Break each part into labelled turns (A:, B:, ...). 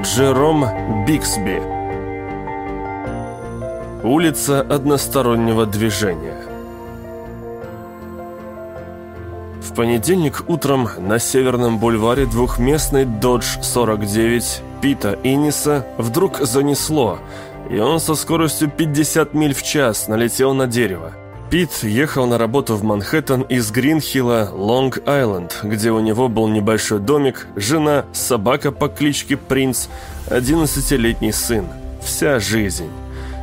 A: Джером Биксби Улица одностороннего движения В понедельник утром на Северном бульваре двухместный Dodge 49 Пита Инниса вдруг занесло, и он со скоростью 50 миль в час налетел на дерево. Пит ехал на работу в Манхэттен из Гринхилла, Лонг-Айленд, где у него был небольшой домик, жена, собака по кличке Принц, 11-летний сын. Вся жизнь.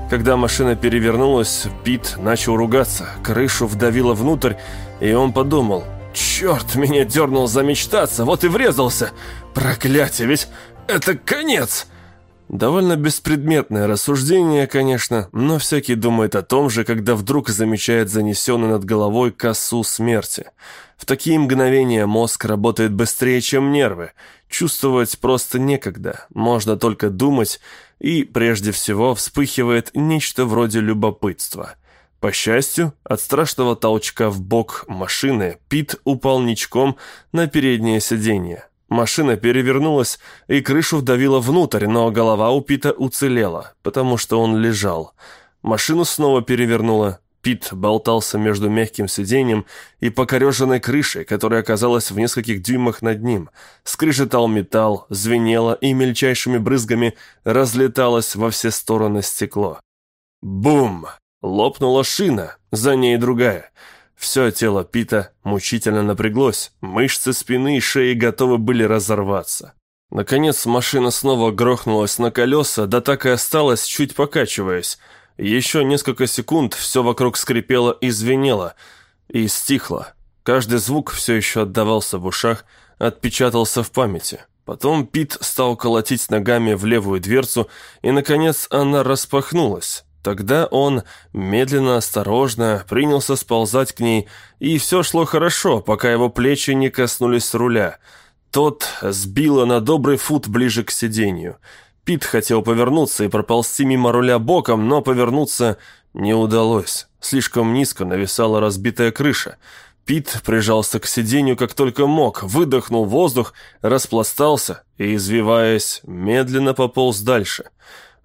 A: Когда машина перевернулась, Пит начал ругаться, крышу вдавило внутрь, и он подумал, «Черт, меня дернул замечтаться, вот и врезался! Проклятие, ведь это конец!» Довольно беспредметное рассуждение, конечно, но всякий думает о том же, когда вдруг замечает занесенный над головой косу смерти. В такие мгновения мозг работает быстрее, чем нервы. Чувствовать просто некогда, можно только думать, и прежде всего вспыхивает нечто вроде любопытства. По счастью, от страшного толчка в бок машины Пит упал ничком на переднее сиденье. Машина перевернулась и крышу вдавила внутрь, но голова у Пита уцелела, потому что он лежал. Машину снова перевернуло. Пит болтался между мягким сиденьем и покореженной крышей, которая оказалась в нескольких дюймах над ним. Скрежетал металл, звенело и мельчайшими брызгами разлеталось во все стороны стекло. Бум! Лопнула шина, за ней другая — все тело Пита мучительно напряглось, мышцы спины и шеи готовы были разорваться. Наконец машина снова грохнулась на колеса, да так и осталась, чуть покачиваясь. Еще несколько секунд все вокруг скрипело и звенело, и стихло. Каждый звук все еще отдавался в ушах, отпечатался в памяти. Потом Пит стал колотить ногами в левую дверцу, и, наконец, она распахнулась. Тогда он медленно, осторожно принялся сползать к ней, и все шло хорошо, пока его плечи не коснулись руля. Тот сбило на добрый фут ближе к сиденью. Пит хотел повернуться и проползти мимо руля боком, но повернуться не удалось. Слишком низко нависала разбитая крыша. Пит прижался к сиденью как только мог, выдохнул воздух, распластался и, извиваясь, медленно пополз дальше —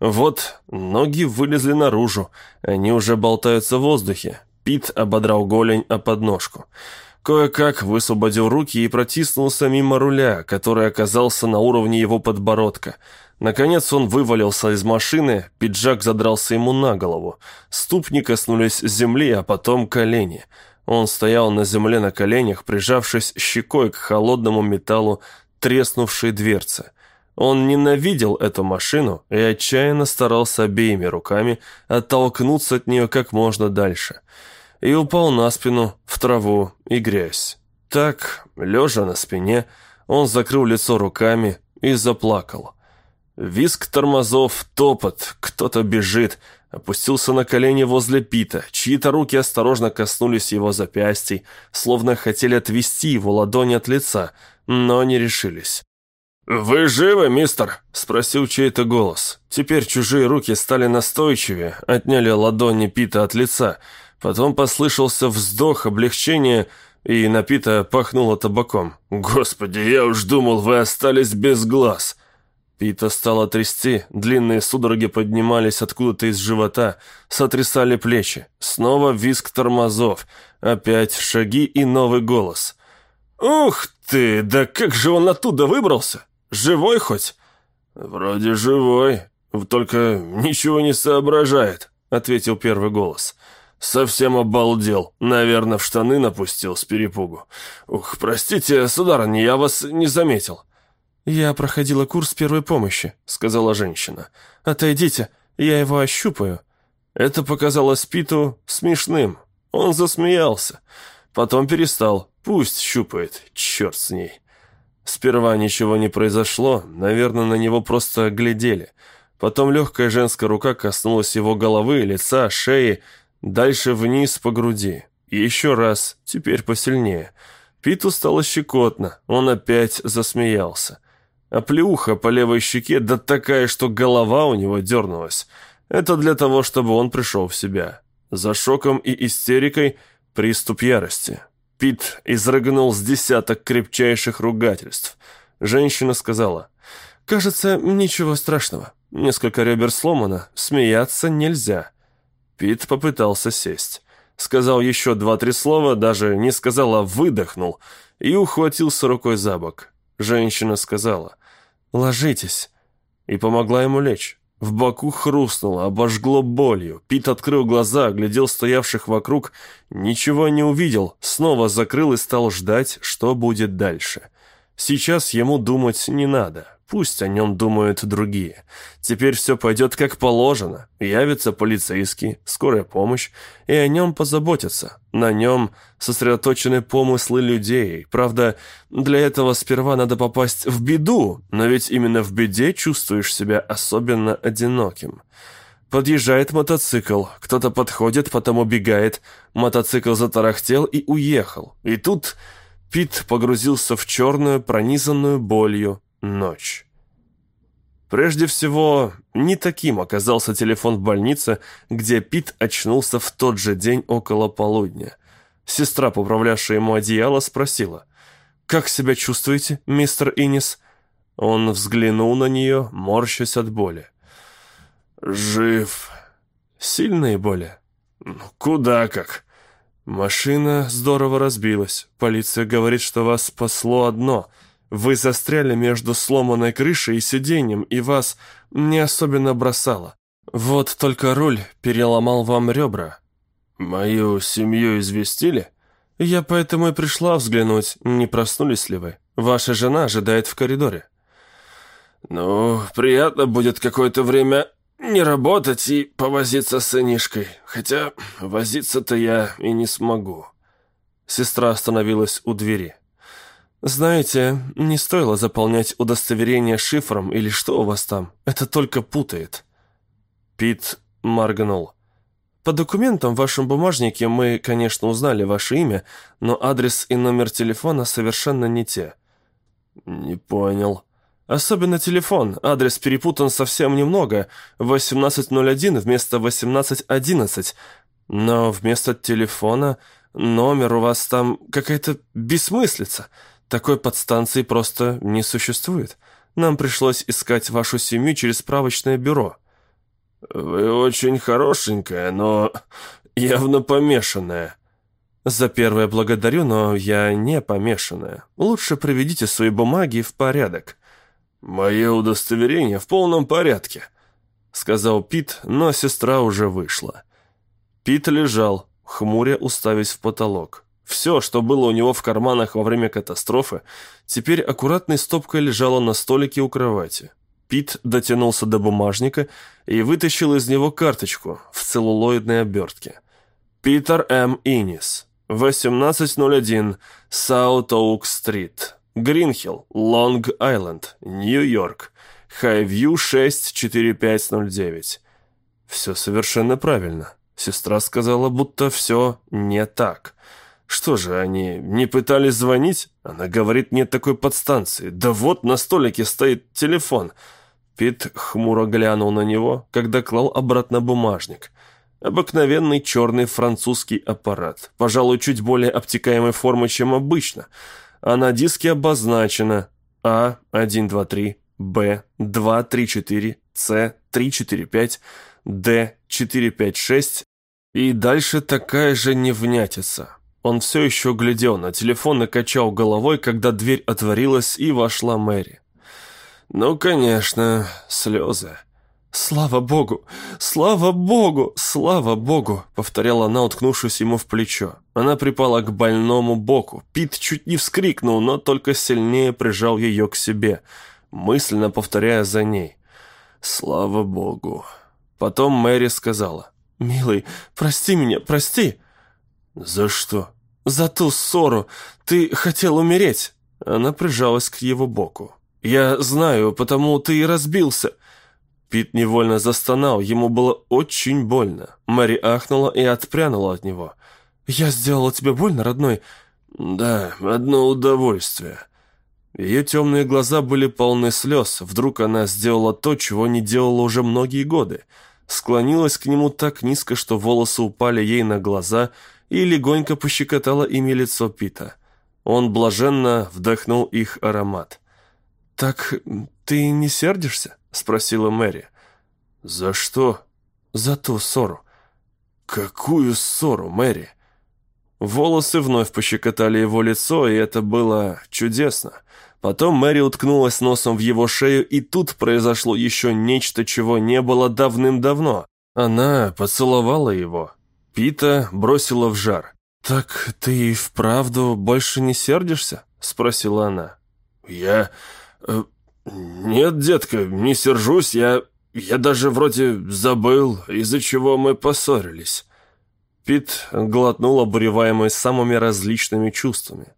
A: вот, ноги вылезли наружу, они уже болтаются в воздухе. Пит ободрал голень о подножку. Кое-как высвободил руки и протиснулся мимо руля, который оказался на уровне его подбородка. Наконец он вывалился из машины, пиджак задрался ему на голову. Ступни коснулись земли, а потом колени. Он стоял на земле на коленях, прижавшись щекой к холодному металлу треснувшей дверцы. Он ненавидел эту машину и отчаянно старался обеими руками оттолкнуться от нее как можно дальше. И упал на спину, в траву и грязь. Так, лежа на спине, он закрыл лицо руками и заплакал. Виск тормозов, топот, кто-то бежит, опустился на колени возле Пита, чьи-то руки осторожно коснулись его запястий, словно хотели отвести его ладони от лица, но не решились. «Вы живы, мистер?» – спросил чей-то голос. Теперь чужие руки стали настойчивее, отняли ладони Пита от лица. Потом послышался вздох облегчения, и на Пита пахнуло табаком. «Господи, я уж думал, вы остались без глаз!» Пита стало трясти, длинные судороги поднимались откуда-то из живота, сотрясали плечи. Снова визг тормозов, опять шаги и новый голос. «Ух ты, да как же он оттуда выбрался? Живой хоть?» «Вроде живой, только ничего не соображает», — ответил первый голос. «Совсем обалдел. Наверное, в штаны напустил с перепугу. Ух, простите, сударыня, я вас не заметил».
B: «Я проходила курс первой помощи», — сказала женщина. «Отойдите, я его ощупаю».
A: Это показалось Питу смешным. Он засмеялся. Потом перестал. Пусть щупает, черт с ней. Сперва ничего не произошло, наверное, на него просто глядели. Потом легкая женская рука коснулась его головы, лица, шеи, дальше вниз по груди. И еще раз, теперь посильнее. Питу стало щекотно, он опять засмеялся. А плеуха по левой щеке, да такая, что голова у него дернулась. Это для того, чтобы он пришел в себя. За шоком и истерикой приступ ярости. Пит изрыгнул с десяток крепчайших ругательств. Женщина сказала,
B: Кажется, ничего страшного. Несколько ребер сломано, смеяться нельзя».
A: Пит попытался сесть. Сказал еще два-три слова, даже не сказал, а выдохнул, и ухватился рукой за бок. Женщина сказала «Ложитесь» и помогла ему лечь. В боку хрустнуло, обожгло болью. Пит открыл глаза, оглядел стоявших вокруг, ничего не увидел, снова закрыл и стал ждать, что будет дальше. Сейчас ему думать не надо. Пусть о нем думают другие. Теперь все пойдет как положено. Явится полицейский, скорая помощь, и о нем позаботятся. На нем сосредоточены помыслы людей. Правда, для этого сперва надо попасть в беду, но ведь именно в беде чувствуешь себя особенно одиноким. Подъезжает мотоцикл, кто-то подходит, потом убегает. Мотоцикл затарахтел и уехал. И тут Пит погрузился в черную, пронизанную болью ночь. Прежде всего, не таким оказался телефон в больнице, где Пит очнулся в тот же день около полудня. Сестра, поправлявшая ему одеяло, спросила, «Как себя чувствуете, мистер Инис?» Он взглянул на нее, морщась от боли.
B: «Жив. Сильные боли?»
A: «Ну, «Куда как?»
B: «Машина здорово разбилась. Полиция говорит, что вас спасло одно — вы застряли между сломанной крышей и сиденьем, и вас не особенно бросало. Вот только руль переломал вам ребра.
A: Мою семью известили?
B: Я поэтому и пришла взглянуть, не проснулись ли вы. Ваша жена ожидает в коридоре.
A: Ну, приятно будет какое-то время не работать и повозиться с сынишкой. Хотя возиться-то я и не смогу.
B: Сестра остановилась у двери. «Знаете, не стоило заполнять удостоверение шифром или что у вас там. Это только путает».
A: Пит моргнул.
B: «По документам в вашем бумажнике мы, конечно, узнали ваше имя, но адрес и номер телефона совершенно не те».
A: «Не понял».
B: «Особенно телефон. Адрес перепутан совсем немного. 1801 вместо 1811. Но вместо телефона номер у вас там какая-то бессмыслица». Такой подстанции просто не существует. Нам пришлось искать вашу семью через справочное бюро».
A: «Вы очень хорошенькая, но явно помешанная».
B: «За первое благодарю, но я не помешанная. Лучше приведите свои бумаги в порядок».
A: «Мое удостоверение в полном порядке», — сказал Пит, но сестра уже вышла. Пит лежал, хмуря уставясь в потолок. Все, что было у него в карманах во время катастрофы, теперь аккуратной стопкой лежало на столике у кровати. Пит дотянулся до бумажника и вытащил из него карточку в целлулоидной обертке. Питер М. Инис, 1801, Саут-Оук-стрит, Гринхилл, Лонг-Айленд, Нью-Йорк, Хайвью 64509. Все совершенно правильно. Сестра сказала, будто все не так. Что же, они не пытались звонить? Она говорит, нет такой подстанции. Да вот на столике стоит телефон. Пит хмуро глянул на него, когда клал обратно бумажник. Обыкновенный черный французский аппарат. Пожалуй, чуть более обтекаемой формы, чем обычно. А на диске обозначено А123, Б234, С345, Д456 и дальше такая же невнятица. Он все еще глядел на телефон и качал головой, когда дверь отворилась и вошла Мэри. «Ну, конечно, слезы». «Слава богу! Слава богу! Слава богу!» — повторяла она, уткнувшись ему в плечо. Она припала к больному боку. Пит чуть не вскрикнул, но только сильнее прижал ее к себе, мысленно повторяя за ней. «Слава богу!» Потом Мэри сказала. «Милый, прости меня, прости!» «За что?»
B: «За ту ссору! Ты хотел умереть!» Она прижалась к его боку. «Я знаю, потому ты и разбился!» Пит невольно застонал, ему было очень больно. Мэри ахнула и отпрянула от него. «Я сделала тебе больно, родной?»
A: «Да, одно удовольствие».
B: Ее темные глаза были полны слез. Вдруг она сделала то, чего не делала уже многие годы. Склонилась к нему так низко, что волосы упали ей на глаза – и легонько пощекотала ими лицо Пита. Он блаженно вдохнул их аромат. «Так ты не сердишься?» — спросила Мэри.
A: «За что?»
B: «За ту ссору».
A: «Какую ссору, Мэри?»
B: Волосы вновь пощекотали его лицо, и это было чудесно. Потом Мэри уткнулась носом в его шею, и тут произошло еще нечто, чего не было давным-давно. Она поцеловала его. Пита бросила в жар. «Так ты и вправду больше не сердишься?» — спросила она.
A: «Я... Э, нет, детка, не сержусь, я... Я даже вроде забыл, из-за чего мы поссорились».
B: Пит глотнул, обуреваемый самыми различными чувствами.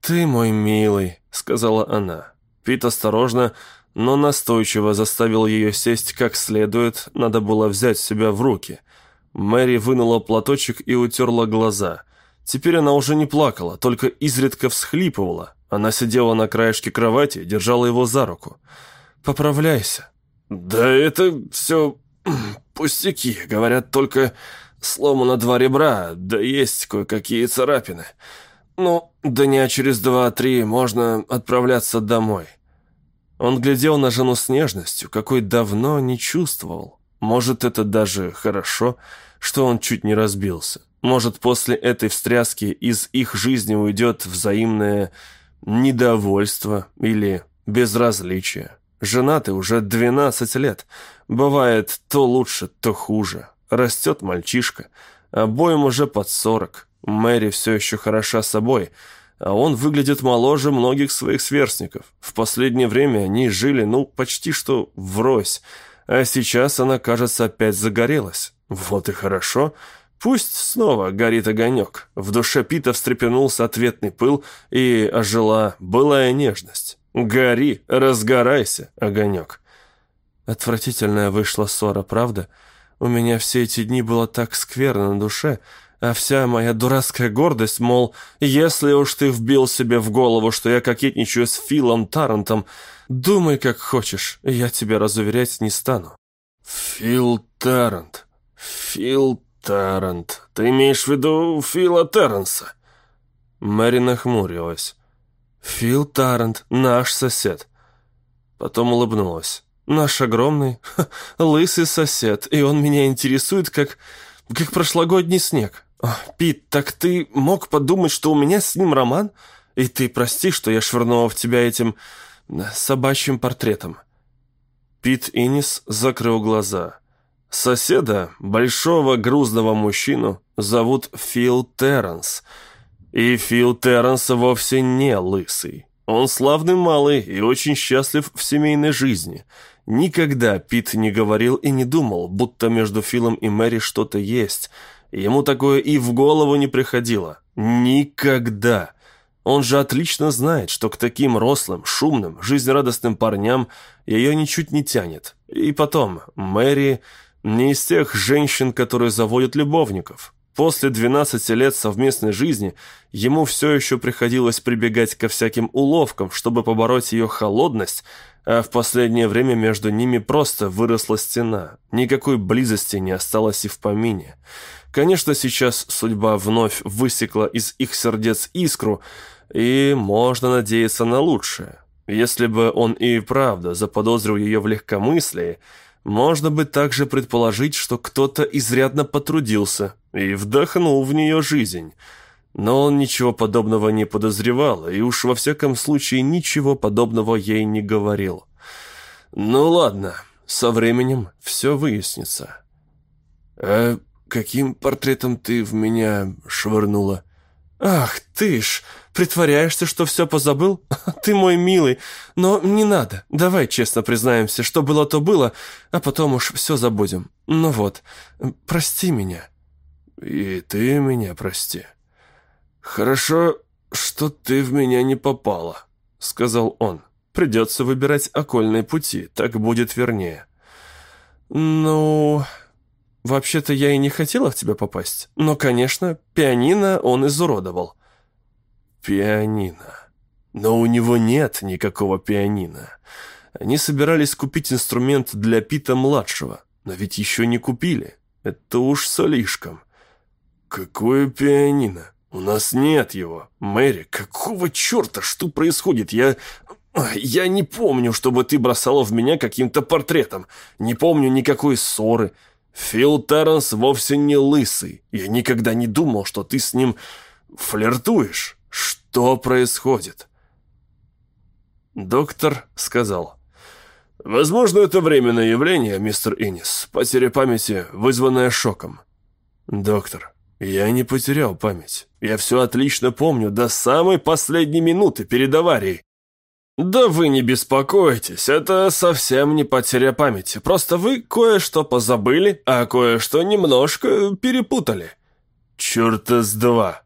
B: «Ты мой милый», — сказала она. Пит осторожно, но настойчиво заставил ее сесть как следует, надо было взять себя в руки. Мэри вынула платочек и утерла глаза. Теперь она уже не плакала, только изредка всхлипывала. Она сидела на краешке кровати, держала его за руку. «Поправляйся».
A: «Да это все пустяки, говорят только...» Сломано два ребра, да есть кое-какие царапины. Ну, дня через два-три можно отправляться домой».
B: Он глядел на жену с нежностью, какой давно не чувствовал. Может, это даже хорошо, что он чуть не разбился. Может, после этой встряски из их жизни уйдет взаимное недовольство или безразличие. Женаты уже 12 лет. Бывает то лучше, то хуже. Растет мальчишка. Обоим уже под сорок. Мэри все еще хороша собой, а он выглядит моложе многих своих сверстников. В последнее время они жили, ну, почти что врозь, а сейчас она, кажется, опять загорелась. Вот и хорошо. Пусть снова горит огонек. В душе Пита встрепенулся ответный пыл и ожила былая нежность. «Гори, разгорайся, огонек». Отвратительная вышла ссора, правда? — у меня все эти дни было так скверно на душе, а вся моя дурацкая гордость, мол, если уж ты вбил себе в голову, что я кокетничаю с Филом Таррантом, думай как хочешь, я тебя разуверять не стану».
A: «Фил Таррант, Фил Таррант, ты имеешь в виду Фила Терренса?»
B: Мэри нахмурилась. «Фил Таррант, наш сосед». Потом улыбнулась. Наш огромный, ха, лысый сосед, и он меня интересует, как... как прошлогодний снег. О, Пит, так ты мог подумать, что у меня с ним роман? И ты прости, что я швырнула в тебя этим... собачьим портретом». Пит Инис закрыл глаза. Соседа, большого грузного мужчину, зовут Фил Терренс. И Фил Терренс вовсе не лысый. Он славный малый и очень счастлив в семейной жизни – Никогда Пит не говорил и не думал, будто между Филом и Мэри что-то есть. Ему такое и в голову не приходило. Никогда. Он же отлично знает, что к таким рослым, шумным, жизнерадостным парням ее ничуть не тянет. И потом, Мэри не из тех женщин, которые заводят любовников. После 12 лет совместной жизни ему все еще приходилось прибегать ко всяким уловкам, чтобы побороть ее холодность, а в последнее время между ними просто выросла стена. Никакой близости не осталось и в помине. Конечно, сейчас судьба вновь высекла из их сердец искру, и можно надеяться на лучшее. Если бы он и правда заподозрил ее в легкомыслии, можно бы также предположить, что кто-то изрядно потрудился и вдохнул в нее жизнь – но он ничего подобного не подозревал, и уж во всяком случае ничего подобного ей не говорил. Ну ладно, со временем все выяснится. «А каким портретом ты в меня швырнула?» «Ах, ты ж, притворяешься, что все позабыл? Ты мой милый, но не надо. Давай честно признаемся, что было, то было, а потом уж все забудем. Ну вот, прости меня».
A: «И ты меня прости». «Хорошо, что ты в меня не попала», — сказал он. «Придется выбирать окольные пути, так будет вернее».
B: «Ну...» «Вообще-то я и не хотела в тебя попасть, но, конечно, пианино он изуродовал».
A: «Пианино. Но у него нет никакого пианино. Они собирались купить инструмент для Пита-младшего, но ведь еще не купили. Это уж слишком». «Какое пианино?» «У нас нет его. Мэри, какого черта? Что происходит? Я... Я не помню, чтобы ты бросала в меня каким-то портретом. Не помню никакой ссоры. Фил Терренс вовсе не лысый. Я никогда не думал, что ты с ним флиртуешь. Что происходит?» Доктор сказал. «Возможно, это временное явление, мистер Иннис. Потеря памяти, вызванная шоком». «Доктор, я не потерял память. Я все отлично помню до самой последней минуты перед аварией. «Да вы не беспокойтесь, это совсем не потеря памяти. Просто вы кое-что позабыли, а кое-что немножко перепутали». «Черта с два!»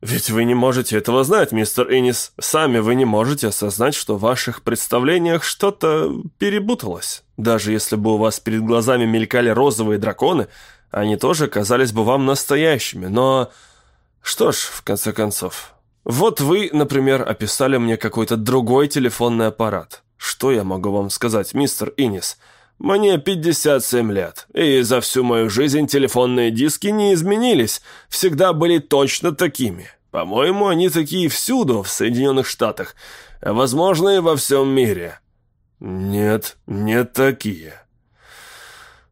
A: «Ведь вы не можете этого знать, мистер Иннис. Сами вы не можете осознать, что в ваших представлениях что-то перепуталось. Даже если бы у вас перед глазами мелькали розовые драконы, они тоже казались бы вам настоящими. Но... Что ж, в конце концов, вот вы, например, описали мне какой-то другой телефонный аппарат. Что я могу вам сказать, мистер Иннис?» Мне 57 лет, и за всю мою жизнь телефонные диски не изменились, всегда были точно такими. По-моему, они такие всюду, в Соединенных Штатах, возможно, и во всем мире. Нет, не такие.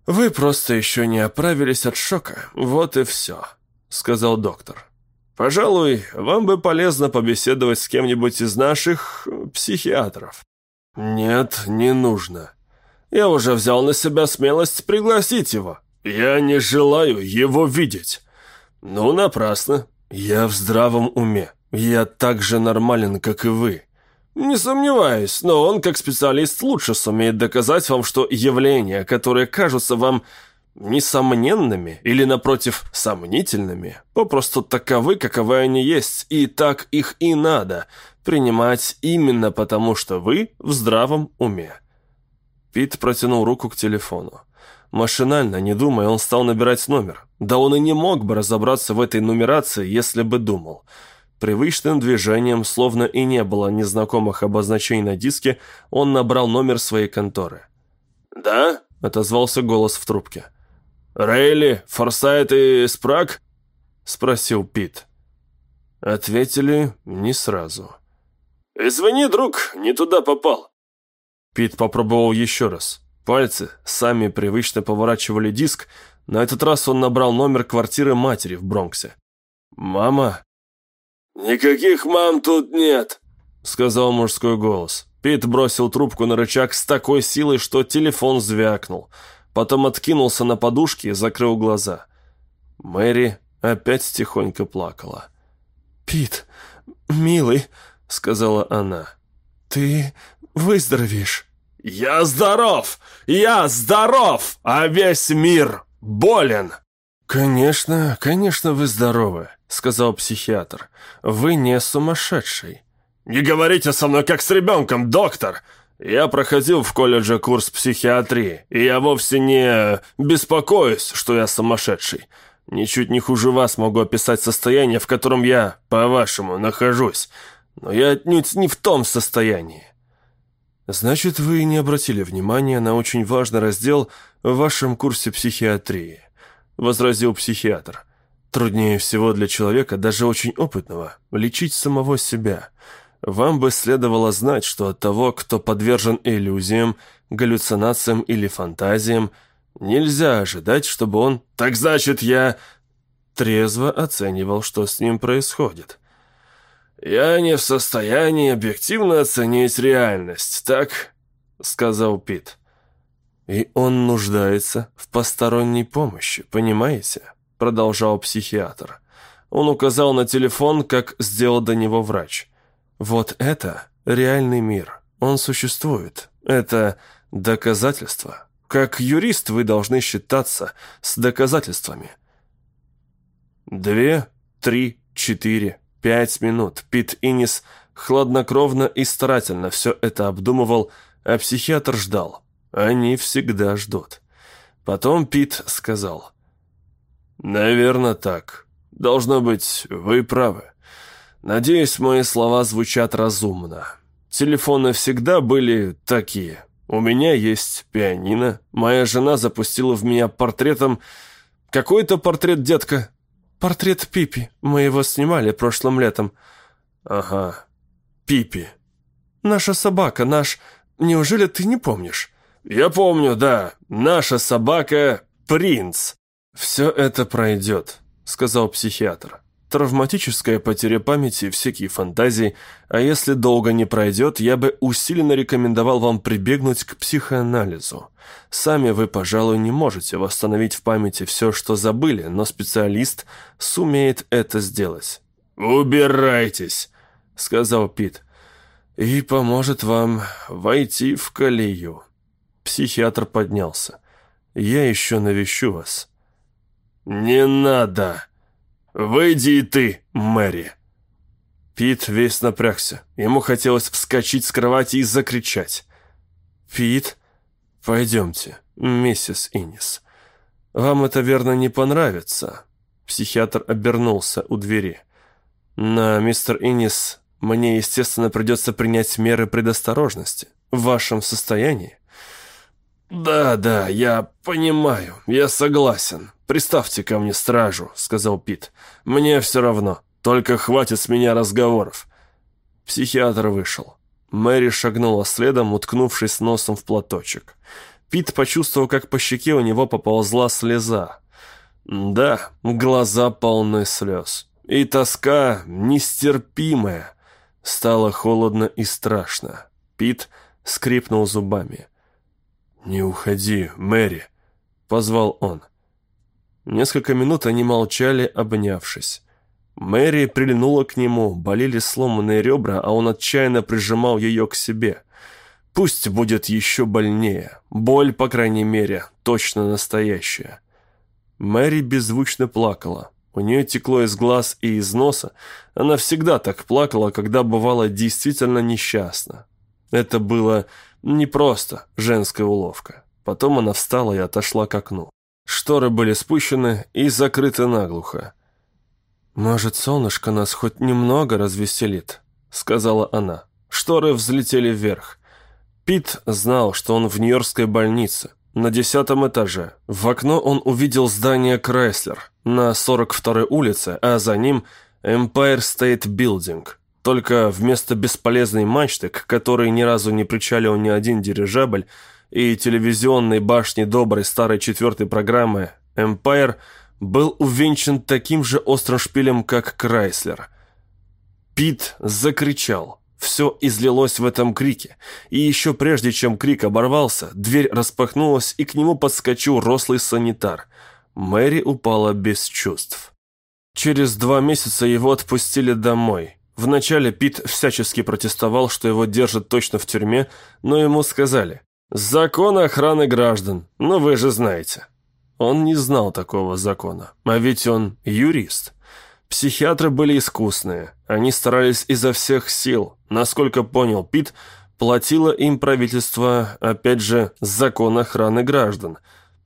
A: Вы просто еще не оправились от шока, вот и все, сказал доктор. Пожалуй, вам бы полезно побеседовать с кем-нибудь из наших психиатров. Нет, не нужно. Я уже взял на себя смелость пригласить его. Я не желаю его видеть. Ну, напрасно. Я в здравом уме. Я так же нормален, как и вы. Не сомневаюсь, но он, как специалист, лучше сумеет доказать вам, что явления, которые кажутся вам несомненными или, напротив, сомнительными, попросту таковы, каковы они есть, и так их и надо принимать именно потому, что вы в здравом уме. Пит протянул руку к телефону. Машинально, не думая, он стал набирать номер. Да он и не мог бы разобраться в этой нумерации, если бы думал. Привычным движением, словно и не было незнакомых обозначений на диске, он набрал номер своей конторы. «Да?» – отозвался голос в трубке. «Рейли, Форсайт и Спраг?» – спросил Пит. Ответили не сразу. «Извини, друг, не туда попал. Пит попробовал еще раз. Пальцы сами привычно поворачивали диск. На этот раз он набрал номер квартиры матери в Бронксе. «Мама?» «Никаких мам тут нет», — сказал мужской голос. Пит бросил трубку на рычаг с такой силой, что телефон звякнул. Потом откинулся на подушки и закрыл глаза. Мэри опять тихонько плакала. «Пит, милый», — сказала она, — «ты выздоровеешь». «Я здоров! Я здоров! А весь мир болен!» «Конечно, конечно, вы здоровы», — сказал психиатр. «Вы не сумасшедший». «Не говорите со мной, как с ребенком, доктор!» «Я проходил в колледже курс психиатрии, и я вовсе не беспокоюсь, что я сумасшедший. Ничуть не хуже вас могу описать состояние, в котором я, по-вашему, нахожусь. Но я отнюдь не в том состоянии. «Значит, вы не обратили внимания на очень важный раздел в вашем курсе психиатрии», — возразил психиатр. «Труднее всего для человека, даже очень опытного, лечить самого себя. Вам бы следовало знать, что от того, кто подвержен иллюзиям, галлюцинациям или фантазиям, нельзя ожидать, чтобы он... Так значит, я...» трезво оценивал, что с ним происходит. «Я не в состоянии объективно оценить реальность, так?» — сказал Пит. «И он нуждается в посторонней помощи, понимаете?» — продолжал психиатр. Он указал на телефон, как сделал до него врач. «Вот это реальный мир. Он существует. Это доказательство. Как юрист вы должны считаться с доказательствами». «Две, три, четыре, Пять минут Пит Инис хладнокровно и старательно все это обдумывал, а психиатр ждал. Они всегда ждут. Потом Пит сказал. «Наверное, так. Должно быть, вы правы. Надеюсь, мои слова звучат разумно. Телефоны всегда были такие. У меня есть пианино. Моя жена запустила в меня портретом... Какой-то портрет, детка?» «Портрет Пипи. Мы его снимали прошлым летом». «Ага, Пипи.
B: Наша собака, наш... Неужели ты не помнишь?»
A: «Я помню, да. Наша собака — принц».
B: «Все это пройдет», — сказал психиатр. «Травматическая потеря памяти, всякие фантазии. А если долго не пройдет, я бы усиленно рекомендовал вам прибегнуть к психоанализу. Сами вы, пожалуй, не можете восстановить в памяти все, что забыли, но специалист сумеет это сделать».
A: «Убирайтесь», — сказал Пит.
B: «И поможет вам войти в колею». Психиатр поднялся. «Я еще навещу вас».
A: «Не надо! Выйди и ты, Мэри!»
B: Пит весь напрягся. Ему хотелось вскочить с кровати и закричать. «Пит, пойдемте, миссис Иннис. Вам это, верно, не понравится?» Психиатр обернулся у двери. «На мистер Иннис мне, естественно, придется принять меры предосторожности. В вашем состоянии?»
A: «Да, да, я понимаю, я согласен. Приставьте ко мне стражу», — сказал Пит. «Мне все равно, только хватит с меня разговоров».
B: Психиатр вышел. Мэри шагнула следом, уткнувшись носом в платочек. Пит почувствовал, как по щеке у него поползла слеза. Да, глаза полны слез. И тоска нестерпимая. Стало холодно и страшно. Пит скрипнул зубами. «Не уходи, Мэри», — позвал он. Несколько минут они молчали, обнявшись. Мэри прильнула к нему, болели сломанные ребра, а он отчаянно прижимал ее к себе. Пусть будет еще больнее. Боль, по крайней мере, точно настоящая. Мэри беззвучно плакала. У нее текло из глаз и из носа. Она всегда так плакала, когда бывала действительно несчастна. Это было не просто женская уловка. Потом она встала и отошла к окну. Шторы были спущены и закрыты наглухо. «Может, солнышко нас хоть немного развеселит?» — сказала она. Шторы взлетели вверх. Пит знал, что он в Нью-Йоркской больнице, на десятом этаже. В окно он увидел здание Крайслер на 42-й улице, а за ним Empire State Building — только вместо бесполезной мачты, к которой ни разу не причалил ни один дирижабль, и телевизионной башни доброй старой четвертой программы «Эмпайр» был увенчан таким же острым шпилем, как Крайслер. Пит закричал. Все излилось в этом крике. И еще прежде, чем крик оборвался, дверь распахнулась, и к нему подскочил рослый санитар. Мэри упала без чувств. Через два месяца его отпустили домой – Вначале Пит всячески протестовал, что его держат точно в тюрьме, но ему сказали «Закон охраны граждан, ну вы же знаете». Он не знал такого закона, а ведь он юрист. Психиатры были искусные, они старались изо всех сил. Насколько понял Пит, платило им правительство, опять же, закон охраны граждан.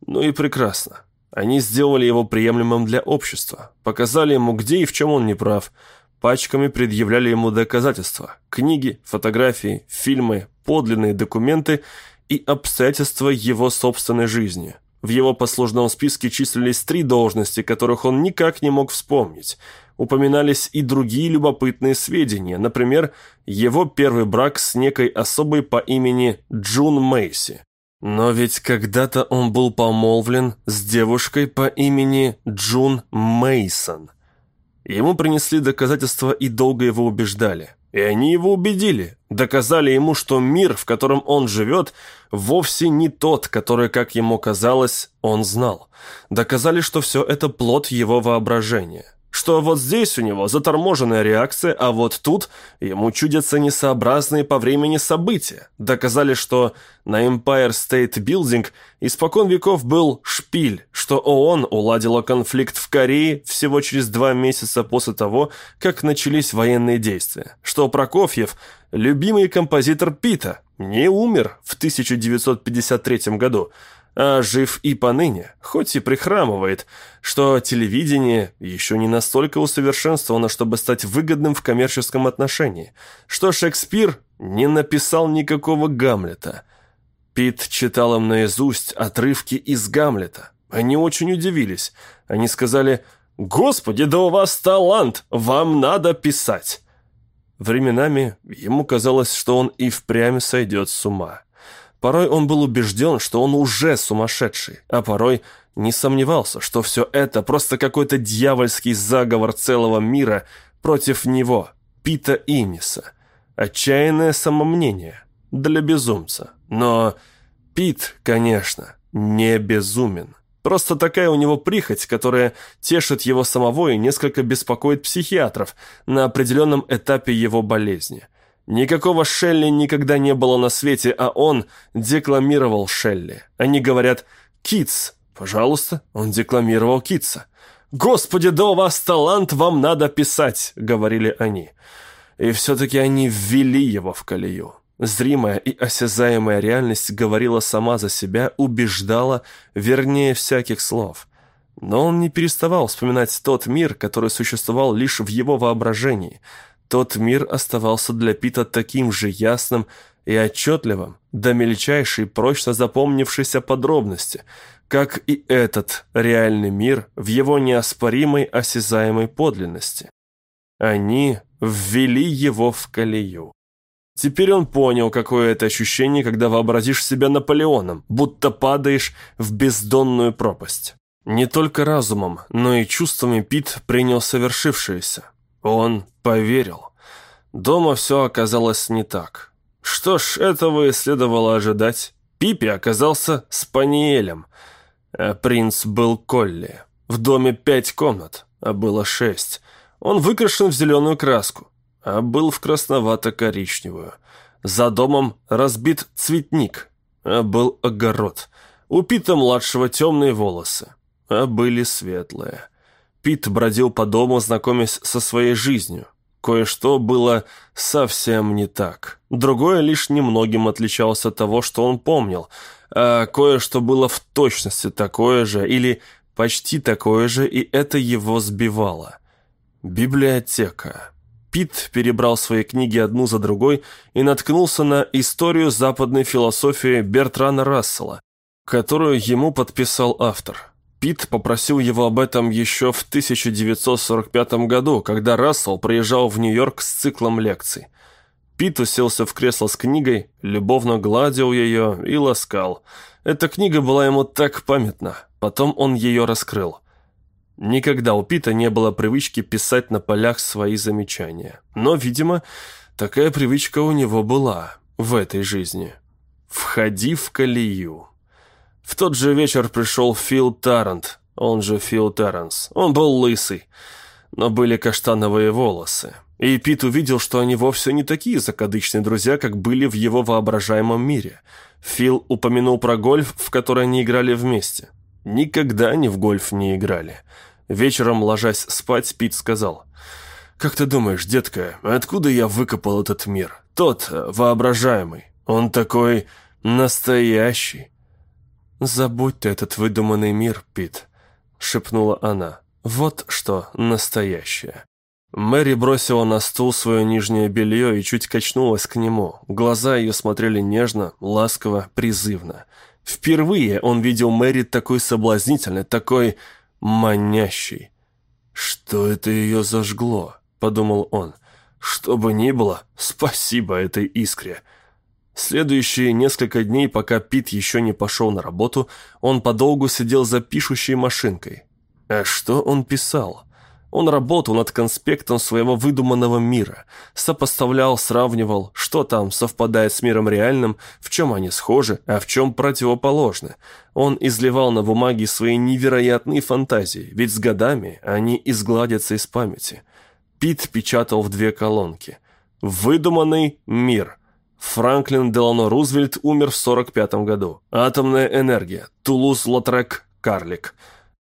B: Ну и прекрасно. Они сделали его приемлемым для общества, показали ему, где и в чем он не прав – Пачками предъявляли ему доказательства. Книги, фотографии, фильмы, подлинные документы и обстоятельства его собственной жизни. В его послужном списке числились три должности, которых он никак не мог вспомнить. Упоминались и другие любопытные сведения, например, его первый брак с некой особой по имени Джун Мейси. Но ведь когда-то он был помолвлен с девушкой по имени Джун Мейсон. Ему принесли доказательства и долго его убеждали. И они его убедили, доказали ему, что мир, в котором он живет, вовсе не тот, который, как ему казалось, он знал. Доказали, что все это плод его воображения что вот здесь у него заторможенная реакция, а вот тут ему чудятся несообразные по времени события. Доказали, что на Empire State Building испокон веков был шпиль, что ООН уладила конфликт в Корее всего через два месяца после того, как начались военные действия, что Прокофьев, любимый композитор Пита, не умер в 1953 году, а жив и поныне, хоть и прихрамывает, что телевидение еще не настолько усовершенствовано, чтобы стать выгодным в коммерческом отношении, что Шекспир не написал никакого Гамлета. Пит читал им наизусть отрывки из Гамлета. Они очень удивились. Они сказали «Господи, да у вас талант, вам надо писать».
A: Временами ему казалось, что он и впрямь сойдет с ума. Порой он был убежден, что он уже сумасшедший, а порой не сомневался, что все это просто какой-то дьявольский заговор целого мира против него, Пита Иниса. Отчаянное самомнение для безумца. Но Пит, конечно, не безумен. Просто такая у него прихоть, которая тешит его самого и несколько беспокоит психиатров на определенном этапе его болезни. Никакого Шелли никогда не было на свете, а он декламировал Шелли. Они говорят «Китс». Пожалуйста, он декламировал Китса. «Господи, да у вас талант, вам надо писать», — говорили они. И все-таки они ввели его в колею. Зримая и осязаемая реальность говорила сама за себя, убеждала, вернее всяких слов. Но он не переставал вспоминать тот мир, который существовал лишь в его воображении. Тот мир оставался для Пита таким же ясным и отчетливым, до мельчайшей, прочно запомнившейся подробности, как и этот реальный мир в его неоспоримой осязаемой подлинности. Они ввели его в колею. Теперь он понял, какое это ощущение, когда вообразишь себя Наполеоном, будто падаешь в бездонную пропасть. Не только разумом, но и чувствами Пит принял совершившееся. Он поверил. Дома все оказалось не так. Что ж, этого и следовало ожидать. Пипи оказался спаниелем, а принц был Колли. В доме пять комнат, а было шесть. Он выкрашен в зеленую краску а был в красновато-коричневую. За домом разбит цветник, а был огород. У Пита-младшего темные волосы, а были светлые. Пит бродил по дому, знакомясь со своей жизнью. Кое-что было совсем не так. Другое лишь немногим отличалось от того, что он помнил, а кое-что было в точности такое же или почти такое же, и это его сбивало. Библиотека. Пит перебрал свои книги одну за другой и наткнулся на историю западной философии Бертрана Рассела, которую ему подписал автор. Пит попросил его об этом еще в 1945 году, когда Рассел приезжал в Нью-Йорк с циклом лекций. Пит уселся в кресло с книгой, любовно гладил ее и ласкал. Эта книга была ему так памятна. Потом он ее раскрыл. Никогда у Пита не было привычки писать на полях свои замечания. Но, видимо, такая привычка у него была в этой жизни. «Входи в колею». В тот же вечер пришел Фил Тарант, он же Фил Терренс. Он был лысый, но были каштановые волосы. И Пит увидел, что они вовсе не такие закадычные друзья, как были в его воображаемом мире. Фил упомянул про гольф, в который они играли вместе. Никогда они в гольф не играли. Вечером, ложась спать, Пит сказал, «Как ты думаешь, детка, откуда я выкопал этот мир? Тот, э, воображаемый. Он такой настоящий». «Забудь ты этот выдуманный мир, Пит», — шепнула она. «Вот что настоящее». Мэри бросила на стул свое нижнее белье и чуть качнулась к нему. Глаза ее смотрели нежно, ласково, призывно. Впервые он видел Мэри такой соблазнительной, такой манящей. «Что это ее зажгло?» — подумал он. «Что бы ни было, спасибо этой искре». Следующие несколько дней, пока Пит еще не пошел на работу, он подолгу сидел за пишущей машинкой. А что он писал? Он работал над конспектом своего выдуманного мира, сопоставлял, сравнивал, что там совпадает с миром реальным, в чем они схожи, а в чем противоположны. Он изливал на бумаге свои невероятные фантазии, ведь с годами они изгладятся из памяти. Пит печатал в две колонки. «Выдуманный мир». Франклин Делано Рузвельт умер в 45 году. Атомная энергия. Тулуз-Лотрек. Карлик.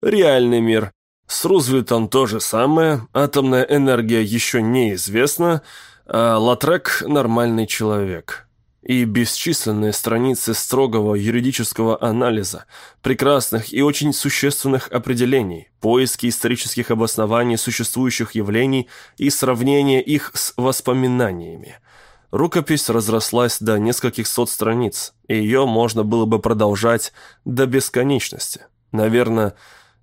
A: Реальный мир. С Рузвельтом то же самое, атомная энергия еще неизвестна, а Латрек – нормальный человек. И бесчисленные страницы строгого юридического анализа, прекрасных и очень существенных определений, поиски исторических обоснований существующих явлений и сравнение их с воспоминаниями. Рукопись разрослась до нескольких сот страниц, и ее можно было бы продолжать до бесконечности. Наверное,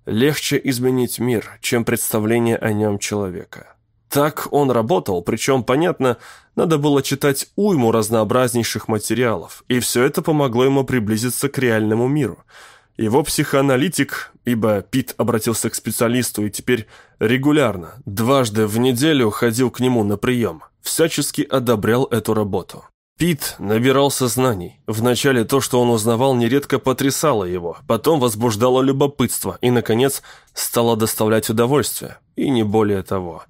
A: Легче изменить мир, чем представление о нем человека.
B: Так он работал, причем, понятно, надо было читать уйму разнообразнейших материалов, и все это помогло ему приблизиться к реальному миру. Его психоаналитик, ибо Пит обратился к специалисту и теперь регулярно, дважды в неделю ходил к нему на прием, всячески одобрял эту работу. Пит набирался знаний. Вначале то, что он узнавал, нередко потрясало его, потом возбуждало любопытство и, наконец, стало доставлять удовольствие, и не более того.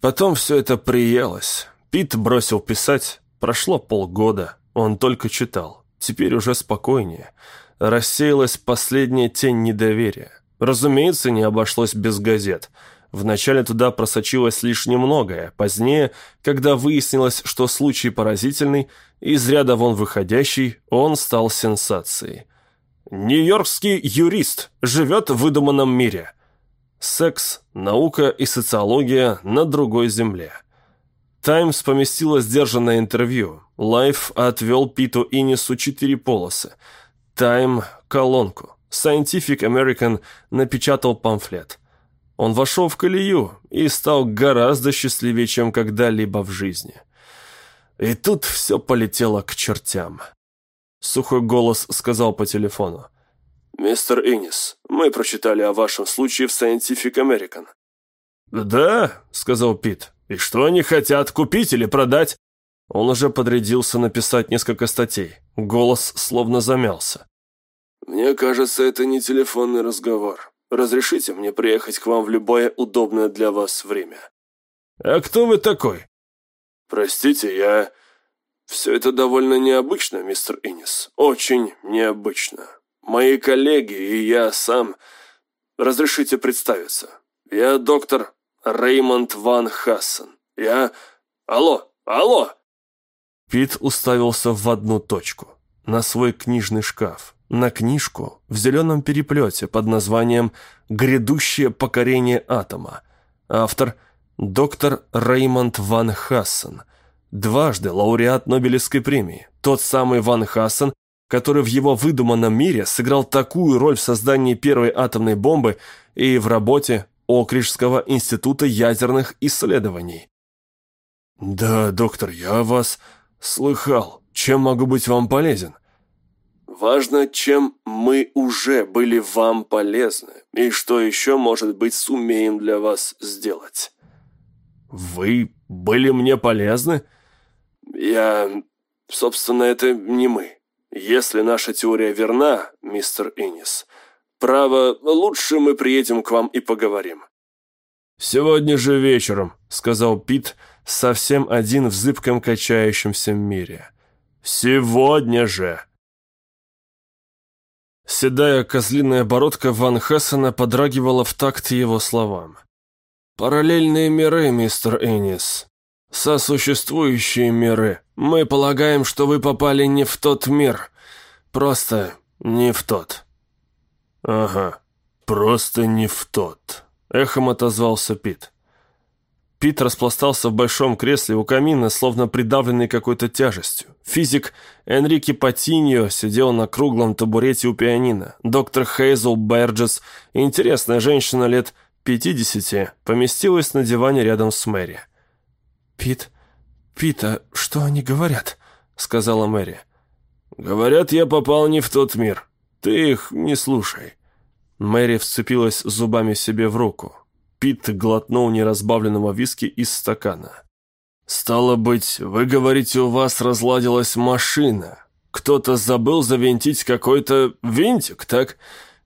B: Потом все это приелось. Пит бросил писать. Прошло полгода. Он только читал. Теперь уже спокойнее. Рассеялась последняя тень недоверия. Разумеется, не обошлось без газет – Вначале туда просочилось лишь немногое, позднее, когда выяснилось, что случай поразительный, из ряда вон выходящий, он стал сенсацией. «Нью-Йоркский юрист живет в выдуманном мире». Секс, наука и социология на другой земле. «Таймс» поместила сдержанное интервью. «Лайф» отвел Питу Инису четыре полосы. «Тайм» — колонку. «Scientific American» напечатал памфлет. Он вошел в колею и стал гораздо счастливее, чем когда-либо в жизни. И тут все полетело к чертям. Сухой голос сказал по телефону. «Мистер Иннис, мы прочитали о вашем случае в Scientific American». «Да», — сказал Пит. «И что они хотят, купить или продать?» Он уже подрядился написать несколько статей. Голос словно замялся. «Мне кажется, это не телефонный разговор. Разрешите мне приехать к вам в любое удобное для вас время». «А кто вы такой?» «Простите, я...» «Все это довольно необычно, мистер Иннис. Очень необычно. Мои коллеги и я сам... Разрешите представиться. Я доктор Реймонд Ван Хассен. Я... Алло, алло!» Пит уставился в одну точку, на свой книжный шкаф на книжку в зеленом переплете под названием «Грядущее покорение атома». Автор – доктор Реймонд Ван Хассен, дважды лауреат Нобелевской премии, тот самый Ван Хассен, который в его выдуманном мире сыграл такую роль в создании первой атомной бомбы и в работе Окрижского института ядерных исследований. «Да, доктор, я вас слыхал. Чем могу быть вам полезен?» Важно, чем мы уже были вам полезны, и что еще, может быть, сумеем для вас сделать. Вы были мне полезны? Я... Собственно, это не мы. Если наша теория верна, мистер Иннис, право, лучше мы приедем к вам и поговорим. «Сегодня же вечером», — сказал Пит, совсем один в зыбком качающемся мире. «Сегодня же!» Седая козлиная бородка Ван Хессена подрагивала в такт его словам. «Параллельные миры, мистер Эннис. Сосуществующие миры. Мы полагаем, что вы попали не в тот мир. Просто не в тот». «Ага, просто не в тот», — эхом отозвался Пит. Пит распластался в большом кресле у камина, словно придавленный какой-то тяжестью. Физик Энрике Патиньо сидел на круглом табурете у пианино. Доктор Хейзел Берджес, интересная женщина лет 50, поместилась на диване рядом с Мэри. «Пит, Пита, что они говорят?» — сказала Мэри. «Говорят, я попал не в тот мир. Ты их не слушай». Мэри вцепилась зубами себе в руку. Пит глотнул неразбавленного виски из стакана. «Стало быть, вы говорите, у вас разладилась машина. Кто-то забыл завинтить какой-то винтик, так?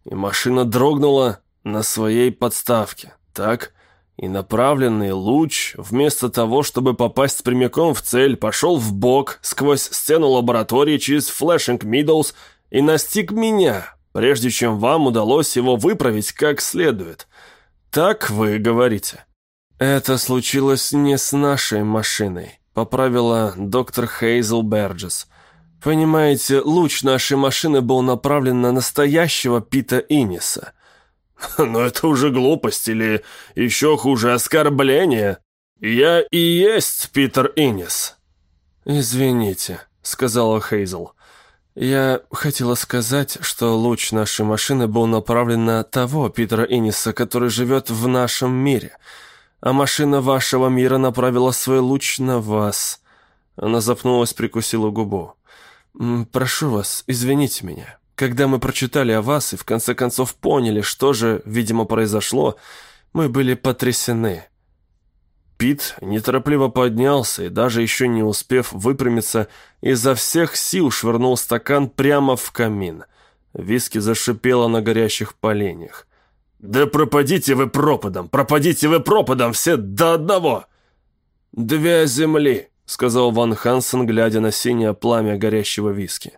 B: И машина дрогнула на своей подставке, так? И направленный луч, вместо того, чтобы попасть прямиком в цель, пошел в бок сквозь стену лаборатории через флешинг Миддлс и настиг меня, прежде чем вам удалось его выправить как следует». «Так вы говорите». «Это случилось не с нашей машиной», — поправила доктор Хейзел Берджес. «Понимаете, луч нашей машины был направлен на настоящего Пита Инниса». «Но это уже глупость или еще хуже оскорбление. Я и есть Питер Иннис». «Извините», — сказала Хейзел. «Я хотела сказать, что луч нашей машины был направлен на того Питера Инниса, который живет в нашем мире. а машина вашего мира направила свой луч на вас». Она запнулась, прикусила губу. «Прошу вас, извините меня. Когда мы прочитали о вас и в конце концов поняли, что же, видимо, произошло, мы были потрясены». Пит неторопливо поднялся и, даже еще не успев выпрямиться, изо всех сил швырнул стакан прямо в камин. Виски зашипело на горящих поленьях. «Да пропадите вы пропадом! Пропадите вы пропадом! Все до одного!» «Две земли!» — сказал Ван Хансен, глядя на синее пламя горящего виски.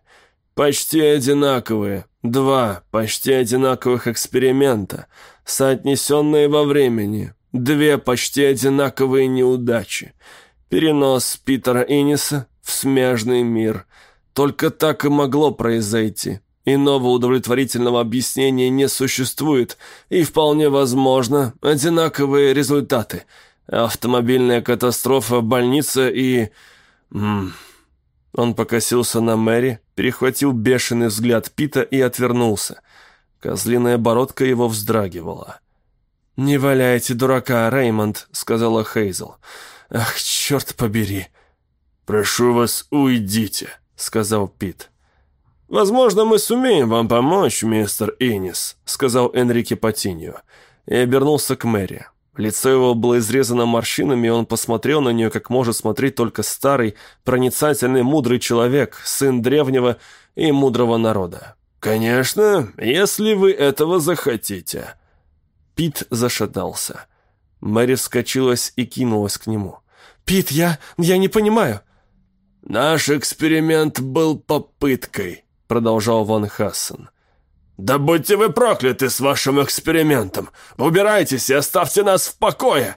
B: «Почти одинаковые. Два почти одинаковых эксперимента, соотнесенные во времени. Две почти одинаковые неудачи. Перенос Питера Инниса в смежный мир. Только так и могло произойти. Иного удовлетворительного объяснения не существует, и вполне возможно одинаковые результаты — Автомобильная катастрофа, больница и... М -м. Он покосился на Мэри, перехватил бешеный взгляд Пита и отвернулся. Козлиная бородка его вздрагивала. «Не валяйте дурака, Реймонд», — сказала Хейзел. «Ах, черт побери!» «Прошу вас, уйдите», — сказал Пит. «Возможно, мы сумеем вам помочь, мистер Иннис», — сказал Энрике Патиньо и обернулся к Мэри. Лицо его было изрезано морщинами, и он посмотрел на нее, как может смотреть только старый, проницательный, мудрый человек, сын древнего и мудрого народа. «Конечно, если вы этого захотите». Пит зашатался. Мэри вскочилась и кинулась к нему. «Пит, я... я не понимаю». «Наш эксперимент был попыткой», — продолжал Ван Хассен. «Да будьте вы прокляты с вашим экспериментом! Убирайтесь и оставьте нас в покое!»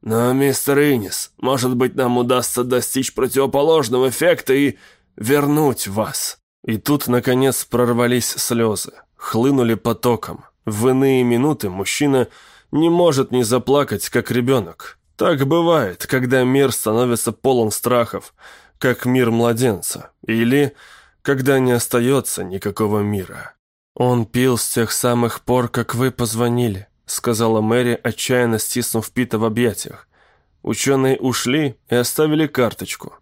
B: «Но, мистер Иннис, может быть, нам удастся достичь противоположного эффекта и вернуть вас». И тут, наконец, прорвались слезы, хлынули потоком. В иные минуты мужчина не может не заплакать, как ребенок. Так бывает, когда мир становится полон страхов, как мир младенца, или когда не остается никакого мира. «Он пил с тех самых пор, как вы позвонили», сказала Мэри, отчаянно стиснув Пита в объятиях. Ученые ушли и оставили карточку.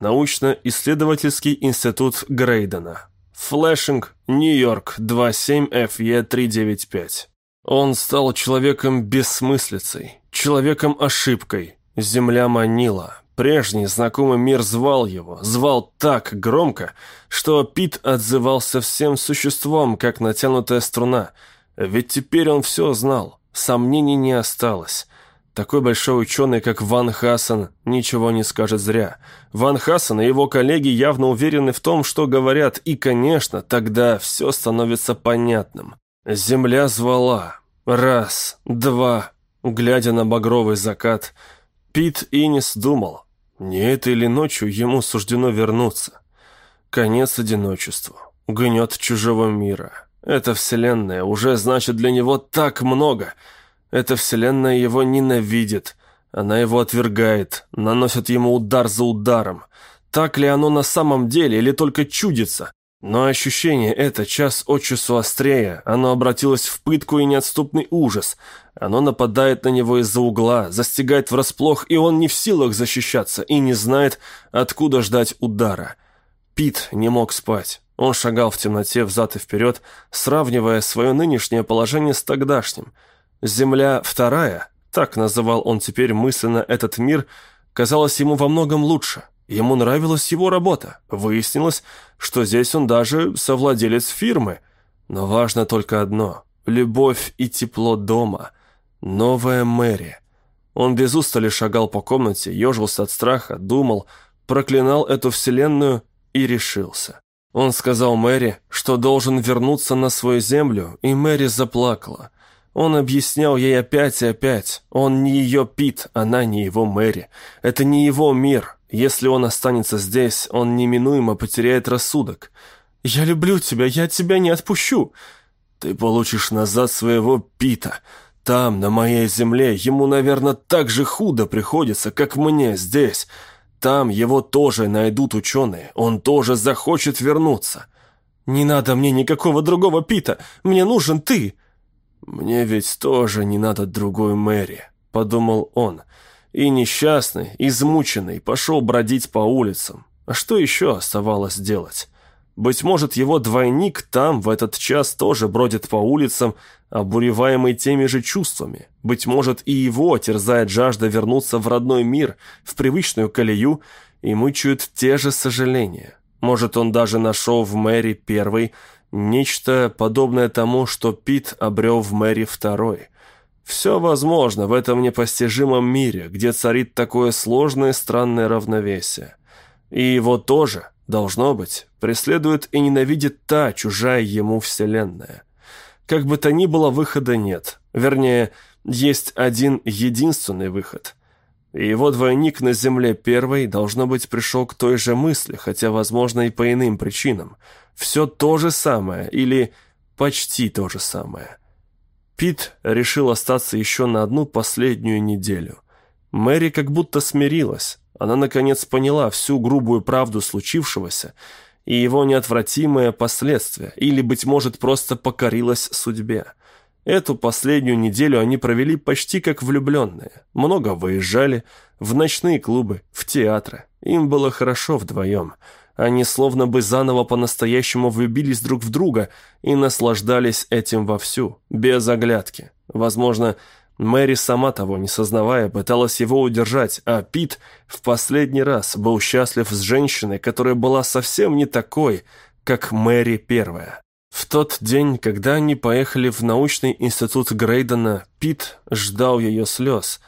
B: Научно-исследовательский институт Грейдена. Флэшинг, Нью-Йорк, 27FE395. Он стал человеком-бессмыслицей, человеком-ошибкой. Земля манила, Прежний знакомый мир звал его, звал так громко, что Пит отзывался всем существом, как натянутая струна. Ведь теперь он все знал, сомнений не осталось. Такой большой ученый, как Ван Хассен, ничего не скажет зря. Ван Хассен и его коллеги явно уверены в том, что говорят, и, конечно, тогда все становится понятным. Земля звала. Раз, два. Глядя на багровый закат, Пит Инис думал, не этой ли ночью ему суждено вернуться? Конец одиночеству, гнет чужого мира. Эта вселенная уже значит для него так много. Эта вселенная его ненавидит, она его отвергает, наносит ему удар за ударом. Так ли оно на самом деле или только чудится? Но ощущение это час от часу острее, оно обратилось в пытку и неотступный ужас. Оно нападает на него из-за угла, застигает врасплох, и он не в силах защищаться и не знает, откуда ждать удара. Пит не мог спать. Он шагал в темноте взад и вперед, сравнивая свое нынешнее положение с тогдашним. «Земля вторая», так называл он теперь мысленно этот мир, казалось ему во многом лучше. Ему нравилась его работа. Выяснилось, что здесь он даже совладелец фирмы. Но важно только одно – любовь и тепло дома. Новая Мэри. Он без устали шагал по комнате, ежился от страха, думал, проклинал эту вселенную и решился. Он сказал Мэри, что должен вернуться на свою землю, и Мэри заплакала. Он объяснял ей опять и опять. Он не ее Пит, она не его Мэри. Это не его мир, если он останется здесь, он неминуемо потеряет рассудок. «Я люблю тебя, я тебя не отпущу!» «Ты получишь назад своего Пита. Там, на моей земле, ему, наверное, так же худо приходится, как мне здесь. Там его тоже найдут ученые, он тоже захочет вернуться». «Не надо мне никакого другого Пита, мне нужен ты!» «Мне ведь тоже не надо другой Мэри»,
A: подумал он. И несчастный, измученный, пошел бродить по улицам. А что еще оставалось делать? Быть может, его двойник там в этот час тоже бродит по улицам, обуреваемый теми же чувствами. Быть может, и его терзает жажда вернуться в родной мир, в привычную колею, и мучают те же сожаления. Может, он даже нашел в Мэри первый нечто подобное тому, что Пит обрел в Мэри второй. Все возможно в этом непостижимом мире, где царит такое сложное и странное равновесие. И его тоже, должно быть, преследует и ненавидит та чужая ему вселенная. Как бы то ни было, выхода нет. Вернее, есть один единственный выход. И его двойник на Земле первый, должно быть, пришел к той же мысли, хотя, возможно, и по иным причинам. Все то же самое, или почти то же самое. Пит решил остаться еще на одну последнюю неделю. Мэри как будто смирилась. Она, наконец, поняла всю грубую правду случившегося и его неотвратимые последствия, или, быть может, просто покорилась судьбе. Эту последнюю неделю они провели почти как влюбленные. Много выезжали, в ночные клубы, в театры. Им было хорошо вдвоем – они словно бы заново по-настоящему влюбились друг в друга и наслаждались этим вовсю, без оглядки. Возможно, Мэри, сама того не сознавая, пыталась его удержать, а Пит в последний раз был счастлив с женщиной, которая была совсем не такой, как Мэри первая. В тот день, когда они поехали в научный институт Грейдена, Пит ждал ее слез,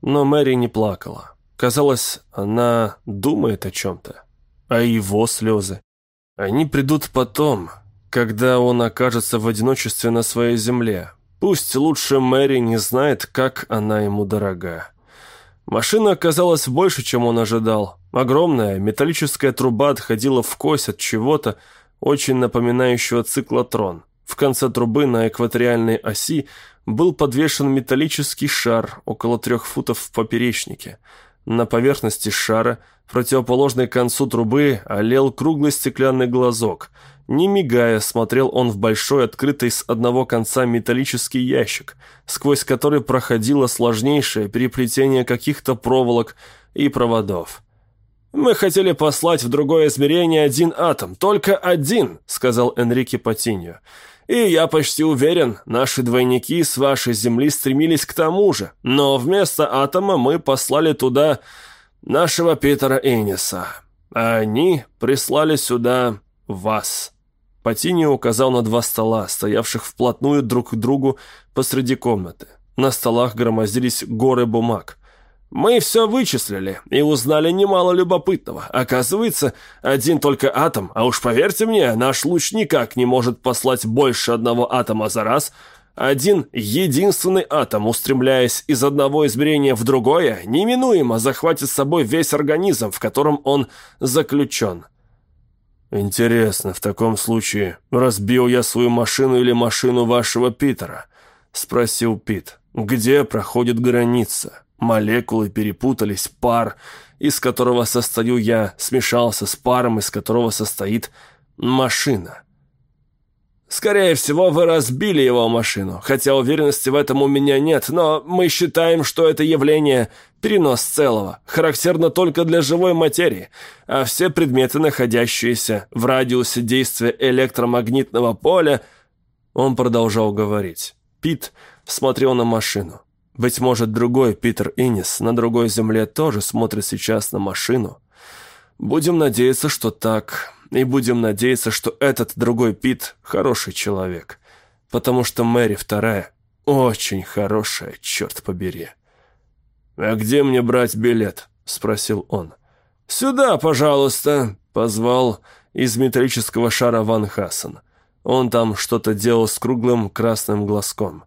A: но Мэри не плакала. Казалось, она думает о чем-то а его слезы. Они придут потом, когда он окажется в одиночестве на своей земле. Пусть лучше Мэри не знает, как она ему дорога. Машина оказалась больше, чем он ожидал. Огромная металлическая труба отходила в кость от чего-то, очень напоминающего циклотрон. В конце трубы на экваториальной оси был подвешен металлический шар около трех футов в поперечнике. На поверхности шара противоположной концу трубы олел круглый стеклянный глазок. Не мигая, смотрел он в большой, открытый с одного конца металлический ящик, сквозь который проходило сложнейшее переплетение каких-то проволок и проводов. «Мы хотели послать в другое измерение один атом, только один», — сказал Энрике Патиньо. «И я почти уверен, наши двойники с вашей Земли стремились к тому же, но вместо атома мы послали туда нашего Питера Эниса, а они прислали сюда вас». Патини указал на два стола, стоявших вплотную друг к другу посреди комнаты. На столах громоздились горы бумаг. «Мы все вычислили и узнали немало любопытного. Оказывается, один только атом, а уж поверьте мне, наш луч никак не может послать больше одного атома за раз, один единственный атом, устремляясь из одного измерения в другое, неминуемо захватит с собой весь организм, в котором он заключен. «Интересно, в таком случае, разбил я свою машину или машину вашего Питера?» — спросил Пит. «Где проходит граница? Молекулы перепутались, пар, из которого состою я, смешался с паром, из которого состоит машина». Скорее всего, вы разбили его машину, хотя уверенности в этом у меня нет, но мы считаем, что это явление – перенос целого, характерно только для живой материи, а все предметы, находящиеся в радиусе действия электромагнитного поля… Он продолжал говорить. Пит смотрел на машину. Быть может, другой Питер Иннис на другой земле тоже смотрит сейчас на машину. Будем надеяться, что так и будем надеяться, что этот другой Пит хороший человек. Потому что Мэри вторая очень хорошая, черт побери. «А где мне брать билет?» — спросил он. «Сюда, пожалуйста», — позвал из металлического шара Ван Хассен. Он там что-то делал с круглым красным глазком.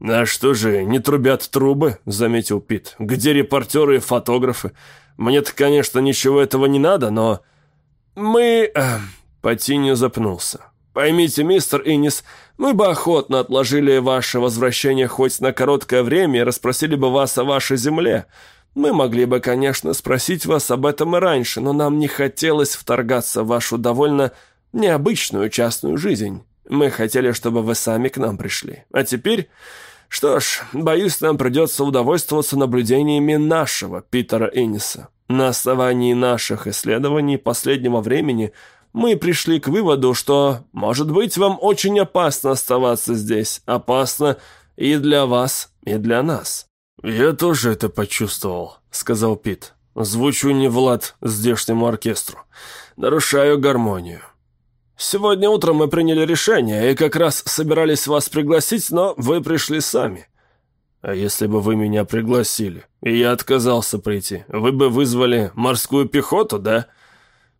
A: «А что же, не трубят трубы?» — заметил Пит. «Где репортеры и фотографы? Мне-то, конечно, ничего этого не надо, но...» «Мы...» э, Патиньо запнулся. «Поймите, мистер Иннис, мы бы охотно отложили ваше возвращение хоть на короткое время и расспросили бы вас о вашей земле. Мы могли бы, конечно, спросить вас об этом и раньше, но нам не хотелось вторгаться в вашу довольно необычную частную жизнь. Мы хотели, чтобы вы сами к нам пришли. А теперь Что ж, боюсь, нам придется удовольствоваться наблюдениями нашего Питера Инниса. На основании наших исследований последнего времени мы пришли к выводу, что, может быть, вам очень опасно оставаться здесь. Опасно и для вас, и для нас».
B: «Я тоже это почувствовал», — сказал Пит. «Звучу не Влад здешнему оркестру. Нарушаю гармонию».
A: «Сегодня утром мы приняли решение и как раз собирались вас пригласить, но вы пришли сами».
B: «А если бы вы меня пригласили, и я отказался прийти, вы бы вызвали морскую пехоту, да?»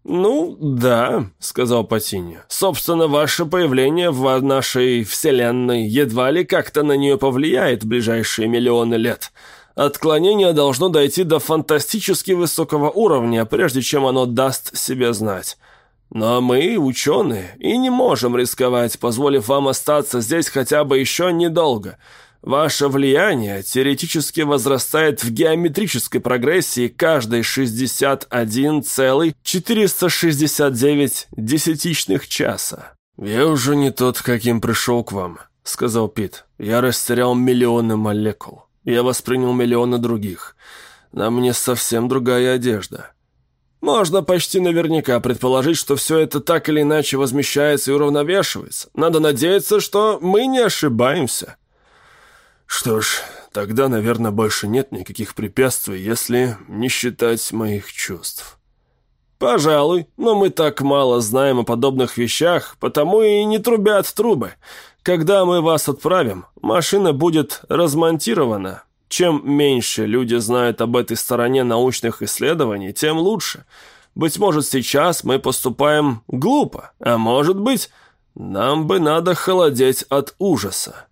A: «Ну, да», — сказал Патиньо. «Собственно, ваше появление в нашей вселенной едва ли как-то на нее повлияет в ближайшие миллионы лет. Отклонение должно дойти до фантастически высокого уровня, прежде чем оно даст себе знать». Но мы ученые и не можем рисковать, позволив вам остаться здесь хотя бы еще недолго. Ваше влияние теоретически возрастает в геометрической прогрессии каждые 61,469 десятичных часа.
B: «Я уже не тот, каким пришел к вам», — сказал Пит. «Я растерял миллионы молекул. Я воспринял миллионы других. На мне совсем другая одежда».
A: Можно почти наверняка предположить, что все это так или иначе возмещается и уравновешивается. Надо надеяться, что мы не ошибаемся.
B: Что ж, тогда, наверное, больше нет никаких препятствий, если не считать моих чувств.
A: Пожалуй, но мы так мало знаем о подобных вещах, потому и не трубят трубы. Когда мы вас отправим, машина будет размонтирована, чем меньше люди знают об этой стороне научных исследований, тем лучше. Быть может, сейчас мы поступаем глупо, а может быть, нам бы надо холодеть от ужаса.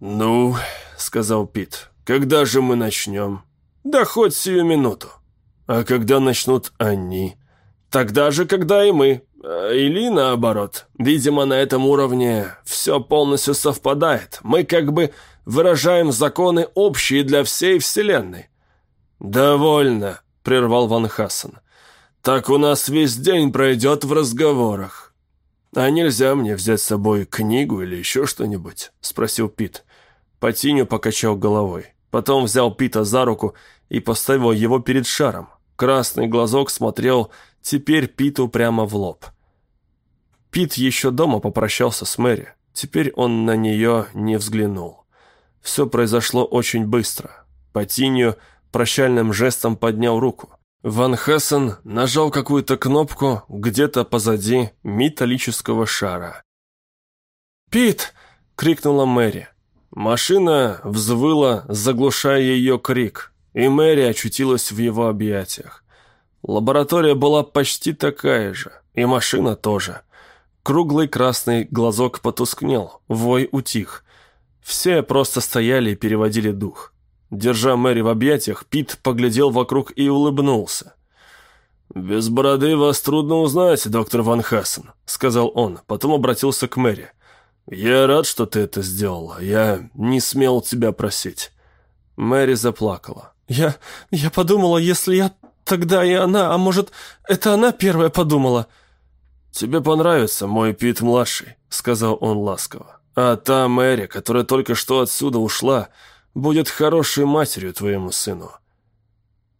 B: «Ну, — сказал Пит, — когда же мы начнем?»
A: «Да хоть сию минуту».
B: «А когда начнут они?»
A: «Тогда же, когда и мы. Или наоборот. Видимо, на этом уровне все полностью совпадает. Мы как бы выражаем законы общие для всей Вселенной».
B: «Довольно», — прервал Ван Хассен. «Так у нас весь день пройдет в разговорах». «А нельзя мне взять с собой книгу или еще что-нибудь?» — спросил Пит. Патиню покачал головой. Потом взял Пита за руку и поставил его перед шаром. Красный глазок смотрел теперь Питу прямо в лоб. Пит еще дома попрощался с Мэри. Теперь он на нее не взглянул. Все произошло очень быстро. Патинью прощальным жестом поднял руку. Ван Хессен нажал какую-то кнопку где-то позади металлического шара.
A: «Пит!» — крикнула Мэри.
B: Машина взвыла, заглушая ее крик, и Мэри очутилась в его объятиях. Лаборатория была почти такая же, и машина тоже. Круглый красный глазок потускнел, вой утих. Все просто стояли и переводили дух. Держа Мэри в объятиях, Пит поглядел вокруг и улыбнулся. «Без бороды вас трудно узнать, доктор Ван Хассен», — сказал он, потом обратился к Мэри. «Я рад, что ты это сделала. Я не смел тебя просить».
A: Мэри заплакала. «Я... я подумала, если я тогда и она, а может, это она первая подумала?»
B: «Тебе понравится мой Пит-младший», — сказал он ласково. А та Мэри, которая только что отсюда ушла, будет хорошей матерью твоему сыну».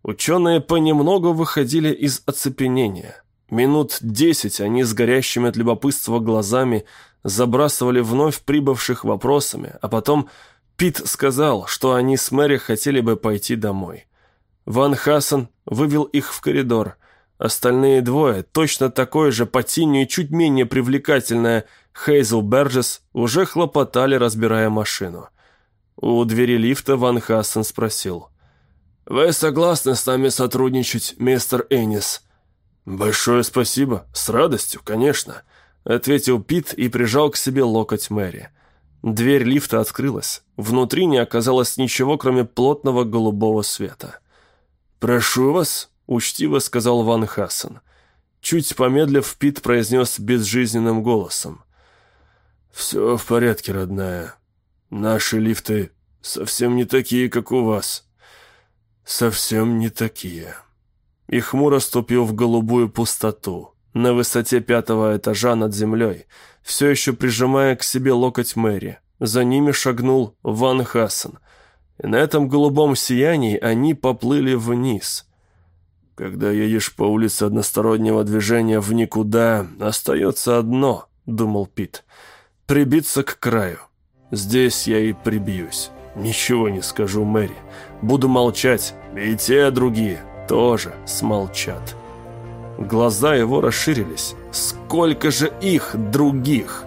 A: Ученые понемногу выходили из оцепенения. Минут десять они с горящими от любопытства глазами забрасывали вновь прибывших вопросами, а потом Пит сказал, что они с Мэри хотели бы пойти домой. Ван Хассен вывел их в коридор. Остальные двое, точно такое же по тени и чуть менее привлекательное – Хейзел Берджес уже хлопотали, разбирая машину. У двери лифта Ван Хассен спросил. «Вы согласны с нами сотрудничать, мистер Эннис?»
B: «Большое спасибо. С радостью, конечно», — ответил Пит и прижал к себе локоть Мэри. Дверь лифта открылась. Внутри не оказалось ничего, кроме плотного голубого света.
A: «Прошу вас», —
B: учтиво сказал Ван Хассен. Чуть помедлив, Пит произнес безжизненным голосом. «Все в порядке, родная. Наши лифты совсем не такие, как у вас. Совсем не такие». И хмуро ступил в голубую пустоту, на высоте пятого этажа над землей, все еще прижимая к себе локоть Мэри.
A: За ними шагнул Ван Хассен. И на этом голубом сиянии они поплыли вниз. Когда едешь по улице одностороннего движения в никуда, остается одно, думал Пит. Прибиться к краю. Здесь я и прибьюсь. Ничего не скажу Мэри. Буду молчать, и те другие тоже смолчат. Глаза его расширились. Сколько же их других?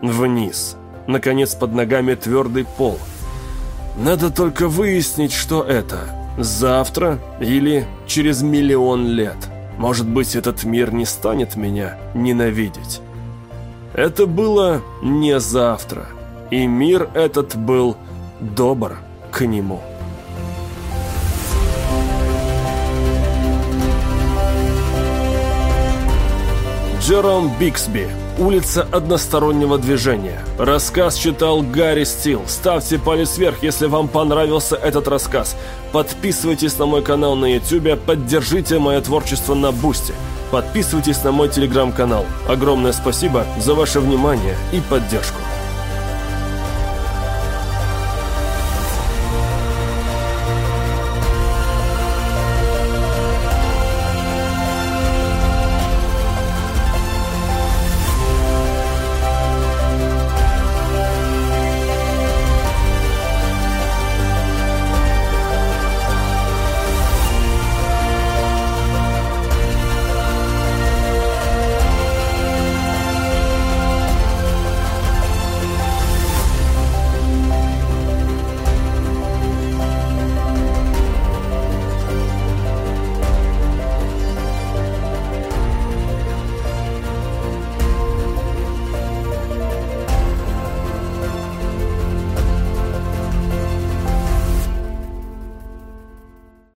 A: Вниз. Наконец под ногами твердый пол. Надо только выяснить, что это. Завтра или через миллион лет. Может быть, этот мир не станет меня ненавидеть. Это было не завтра. И мир этот был добр к нему. Джером Биксби. Улица одностороннего движения. Рассказ читал Гарри Стил. Ставьте палец вверх, если вам понравился этот рассказ. Подписывайтесь на мой канал на YouTube, поддержите мое творчество на Бусте. Подписывайтесь на мой телеграм-канал. Огромное спасибо за ваше внимание и поддержку.